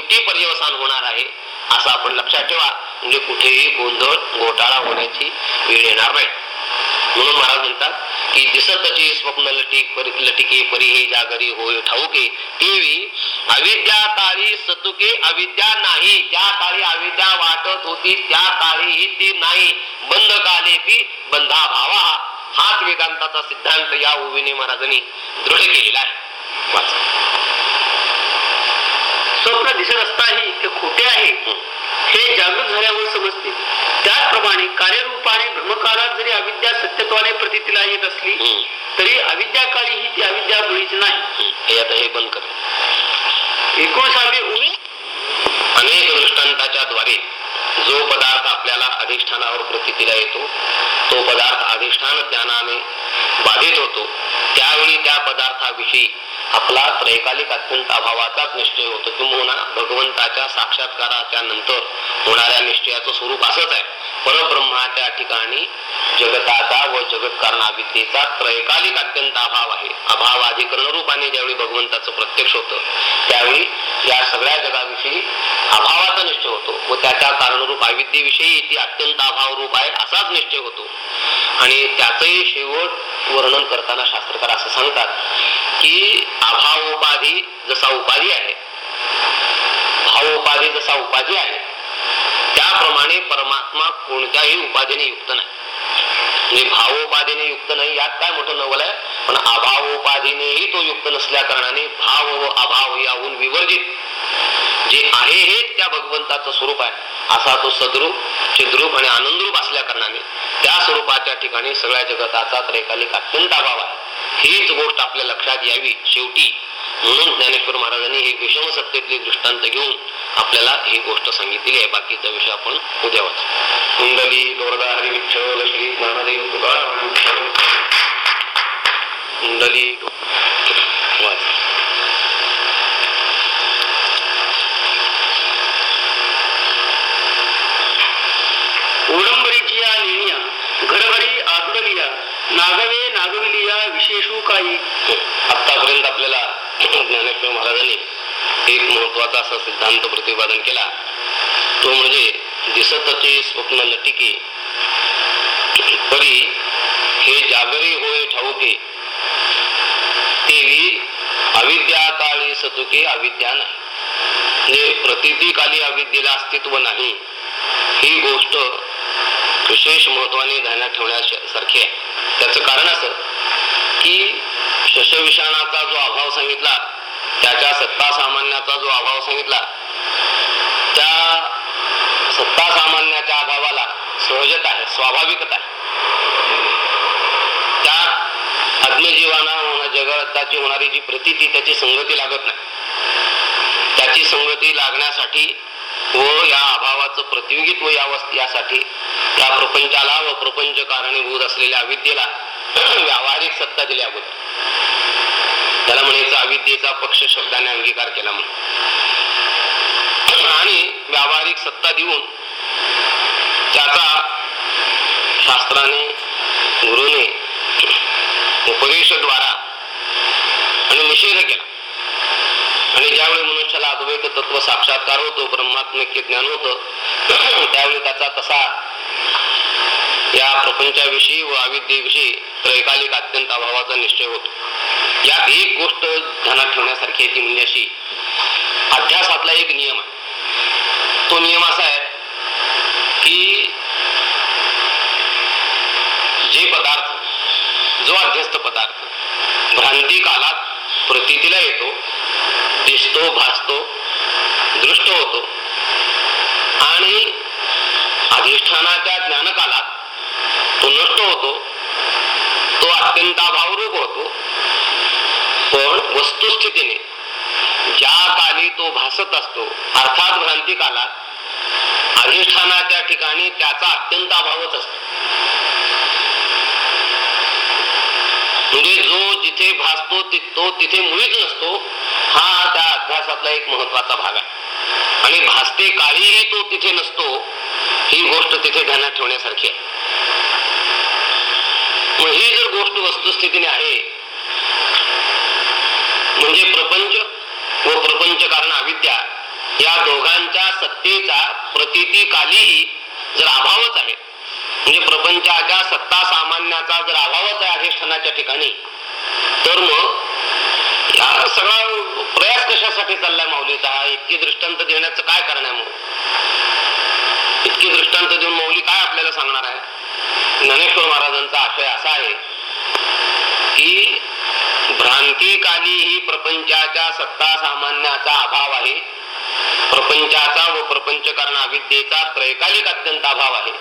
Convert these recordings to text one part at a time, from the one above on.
शेवटी पर्यवसान होणार आहे असं आपण लक्षात ठेवा. म्हणजे कुठेही गोंधळ घोटाळा होण्याची वेळ येणार नाही. म्हणून महाराज म्हणतात की दिसतची स्वप्न लटिक लटिके परी हे जागरी होय ठाऊके तेवी अविद्या काळी सतुके अविद्या नाही. त्या काळी अविद्या वाटत होती त्या काळी ही ती नाही. बंद काले ती बंधा भावा हाच वेदांताचा सिद्धांत या ओवीने महाराजांनी दृढ केलेला आहे. वाचा. स्वप्न दिसत असताही ते खोटे आहे हं. जागृत झाल्यावर समजते त्याचप्रमाणे कार्यरूपाने ब्रह्मकाळात जरी अविद्या सत्यत्वाने प्रतीला येत असली. तरी अविद्या काळी ही ती अविद्या मुळीच नाही हं. आता हे बंद कर एकोणसावी अनेक दृष्टांताच्या द्वारे जो पदार्थ आपल्याला अधिष्ठानावर प्रतीला येतो तो पदार्थ अधिष्ठान ज्ञानाने बाधित होतो त्यावेळी त्या पदार्थाविषयी आपला त्रैकालिक अत्यंत अभावाचाच निश्चय होतो. किंवा भगवंताच्या साक्षात्काराच्या नंतर होणाऱ्या निश्चयाचं स्वरूप असंच आहे. परब्रह्माच्या ठिकाणी जगताचा व जगत्कारणाविद्येचा त्रैकालिक अत्यंत अभाव आहे. अभाव अधिकरण रूपाने ज्यावेळी भगवंताचं प्रत्यक्ष होतं त्यावेळी या सगळ्या जगाविषयी अभावाचा निश्चय होतो व त्याच्या कारणरूप अविद्येविषयी ती अत्यंत अभाव रूप आहे असाच निश्चय होतो. आणि त्याचही शेवट वर्णन करताना शास्त्रकार असं सांगतात की अभाव उपाधी जसा उपाधी आहे भाव उपाधी जसा उपाधी आहे त्याप्रमाणे परमात्मा कोणत्याही उपाधीने युक्त नाही. म्हणजे भावोपाधीने युक्त नाही यात काय मोठं नवल आहे? पण अभावोपाधीनेही तो युक्त नसल्या कारणाने भाव व अभाव याहून विवर्जित. जे आहे हे त्या भगवंताचं स्वरूप आहे. असा तो सद्रूप चिद्रूप आणि आनंदरूप असल्या कारणाने त्या स्वरूपाच्या ठिकाणी सगळ्या जगताचा त्रैकालिक अत्यंत अभाव आहे. हीच गोष्ट आपल्या लक्षात यावी शेवटी. म्हणून ज्ञानेश्वर महाराजांनी हे विषम सत्तेतले दृष्टांत घेऊन आपल्याला ही गोष्ट सांगितलेली आहे. बाकीचा विषय आपण उद्या वाचू. कुंडली गोरदा हरी विठ्ठल श्री ज्ञानदेव कुंडली वाच. नागवे नागविलिया विशेषू काही. आतापर्यंत आपल्याला ज्ञानेश्वर महाराजांनी एक महत्त्वाचा असा सिद्धांत प्रतिपादन केला. तो म्हणजे दिसतचे स्वप्न लटिके परी हे जागरी होय ठाऊके. तेवी अविद्या काळी सतुके अविद्या नाही. म्हणजे प्रतिती काली अविद्येला अस्तित्व नाही ही गोष्ट विशेष महत्वाने ध्यानात ठेवण्यासारखी आहे. त्याचं कारण असं की शशविषाणाचा जो अभाव सांगितला त्याच्या सत्ता सामान्याचा जो अभाव सांगितला त्या सत्ता सामान्याच्या अभावाला सहजत आहे स्वाभाविकता आहे. त्या आत्मजीवाना जगताची होणारी जी प्रतीती त्याची संगती लागत नाही. त्याची संगती लागण्यासाठी व या अभावाचं प्रतियोगित्व यावं यासाठी त्या प्रपंचाला व प्रपंच कारणीभूत असलेल्या अविद्येला व्यावहारिक सत्ता दिली अगोदर त्याला म्हणायचं अविद्येचा पक्ष शब्दाने अंगीकार केला म्हणून. आणि व्यावहारिक सत्ता देऊन त्याचा शास्त्राने गुरुने उपदेशद्वारा आणि निषेध केला. आणि ज्यावेळी मनुष्याला अद्वैत तत्व साक्षात्कार होतो ब्रह्मात्मक ज्ञान होतं. त्यावेळी त्याचा तसा या प्रपंचाविषयी व अविद्येविषयी त्रैकालिक अत्यंत अभावाचा निश्चय होतो. यात एक गोष्ट ध्यानात ठेवण्यासारखी आहे ती म्हणजे अशी अध्यासातला एक नियम आहे. तो नियम असा आहे की जे पदार्थ जो अध्यस्त पदार्थ भ्रांती कालात प्रतीला येतो दिसतो भासतो दृष्ट होतो. आणि अधिष्ठानाच्या ज्ञानकालात तो नष्ट होतो तो अत्यंत अभावरूप होतो. पण वस्तुस्थितीने ज्या काली तो भासत असतो अर्थात भ्रांती कालात अधिष्ठानाच्या ठिकाणी त्याचा अत्यंत अभावच असतो. म्हणजे जो जिथे भासतो ति- तो तिथे मुळीच नसतो हा त्या अभ्यासातला एक महत्त्वाचा भाग आहे. आणि भासते काळीही तो तिथे नसतो ही गोष्ट तिथे ध्यानात ठेवण्यासारखी आहे. मग ही जर गोष्ट वस्तुस्थितीने आहे म्हणजे प्रपंच व प्रपंच कारण अविद्या या दोघांच्या सत्तेचा प्रतितीकालीही जर अभावच आहे म्हणजे प्रपंचाच्या सत्ता सामान्याचा जर अभावच आहे अधिष्ठानाच्या ठिकाणी तर मग या सगळा प्रयास कशासाठी चाललाय माऊलीचा? हा इतकी दृष्टांत देण्याचं काय कारण आहे मग? इतकी दृष्टांत देऊन माऊली काय आपल्याला सांगणार आहे? ज्ञानेश्वर महाराजांचा आशय असा आहे की भ्रांतिकाली ही प्रपंचाच्या सत्ता सामान्याचा अभाव आहे. प्रपंचाचा व प्रपंच कारण अविद्येचा त्रैकालिक अत्यंत अभाव आहे.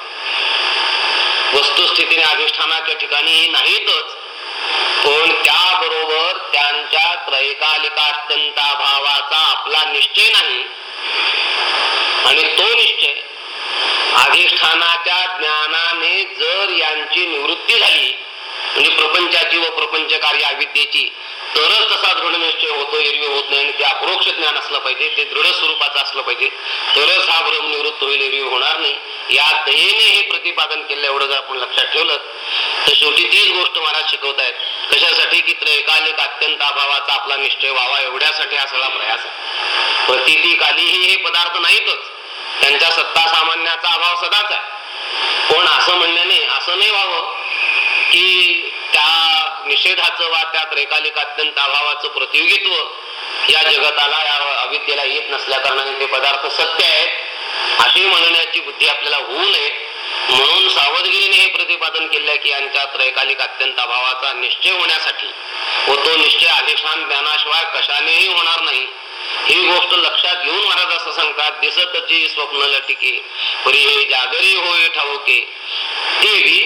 वस्तुस्थितीने अधिष्ठानाच्या ठिकाणी नाहीतच. पण त्याबरोबर त्यांच्या त्रैकालिकात्यंत भावाचा आपला निश्चय नाही. आणि तो निश्चय अधिष्ठानाच्या ज्ञानाने जर यांची निवृत्ती झाली म्हणजे प्रपंचाची व प्रपंच कार्य अविद्येची तरच तसा दृढ निश्चय होतो एरवी होत नाही आणि ते अप्रोक्ष ज्ञान असलं पाहिजे ते दृढ स्वरूपाचं असलं पाहिजे तरच हा भ्रम निवृत्त होईल एरवी होणार नाही. या दयेने हे प्रतिपादन केलं एवढं जर आपण लक्षात ठेवलं तर शेवटी तीच गोष्ट महाराज शिकवत आहेत कशासाठी की त्रैकालिक अत्यंत अभावाचा आपला निश्चय व्हावा एवढ्यासाठी हा सगळा प्रयास आहे. प्रतिकालीही हे पदार्थ नाहीतच. त्यांच्या सत्ता सामान्याचा अभाव सदाच आहे. पण असं म्हणण्याने असं नाही व्हावं की त्या निषेधाचं वा त्या त्रैकालिक अत्यंत अभावाचं प्रतियोगित्व या जगताला या अविद्येला येत नसल्या कारणाने ते पदार्थ सत्य आहेत. अशी म्हणण्याची बुद्धी आपल्याला होऊ नये. म्हणून सावधगिरीने हे प्रतिपादन केले की यांच्या त्रैकालिक अत्यंत अभावाचा निश्चय होण्यासाठी व तो निश्चय अधिष्ठान ज्ञानाशिवाय कशानेही होणार नाही. ही गोष्ट लक्षात घेऊन महाराज असं सांगतात दिसतची स्वप्न लटिके परी हे जागरी होय ठाऊके. देवी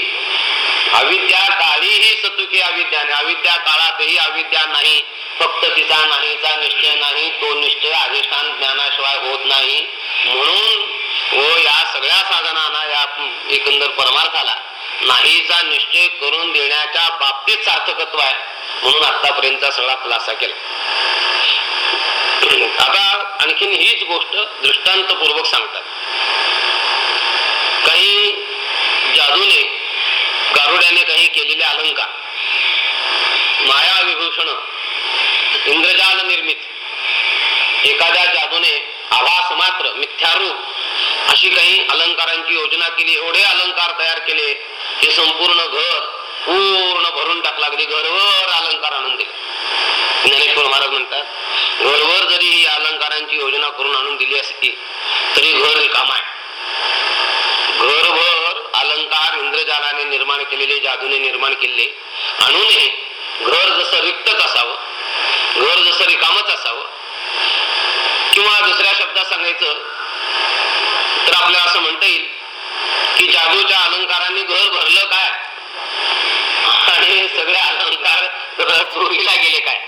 अविद्या काळीही सतुके अविद्याने अविद्या काळातही अविद्या नाही फक्त तिचा नाहीचा निश्चय नाही तो निश्चय अधिष्ठान ज्ञानाशिवाय होत नाही. म्हणून व या सगळ्या साधनांना एकंदर परमार्थाला नाहीचा निश्चय करून देण्याच्या बाबतीत सार्थकत्व आहे. म्हणून आतापर्यंतचा सगळा खुलासा केला. आता आणखीन हीच गोष्ट दृष्टांतपूर्वक सांगतात. काही जादूने गारुड्याने काही केलेले अलंकार माया विभूषण इंद्रजाल निर्मित एखाद्या जादूने आभास मात्र मिथ्यारूप अशी काही अलंकारांची योजना केली एवढे अलंकार तयार केले हे संपूर्ण घर पूर्ण भरून टाकला अगदी घरवर अलंकार आणून दिले. ज्ञानेश्वर महाराज म्हणतात घरवर जरी ही अलंकारांची योजना करून आणून दिली असती तरी घर रिकाम आहे. घरभर अलंकार इंद्रजालाने निर्माण केलेले जादूने निर्माण केले आणूनही घर जसं रिक्तच असावं घर जसं रिकामच असावं किंवा दुसऱ्या शब्दात सांगायचं आपल्याला असं म्हणता येईल की जादूच्या अलंकारांनी घर भरलं काय? आणि सगळे अलंकार चोरीला गेले काय?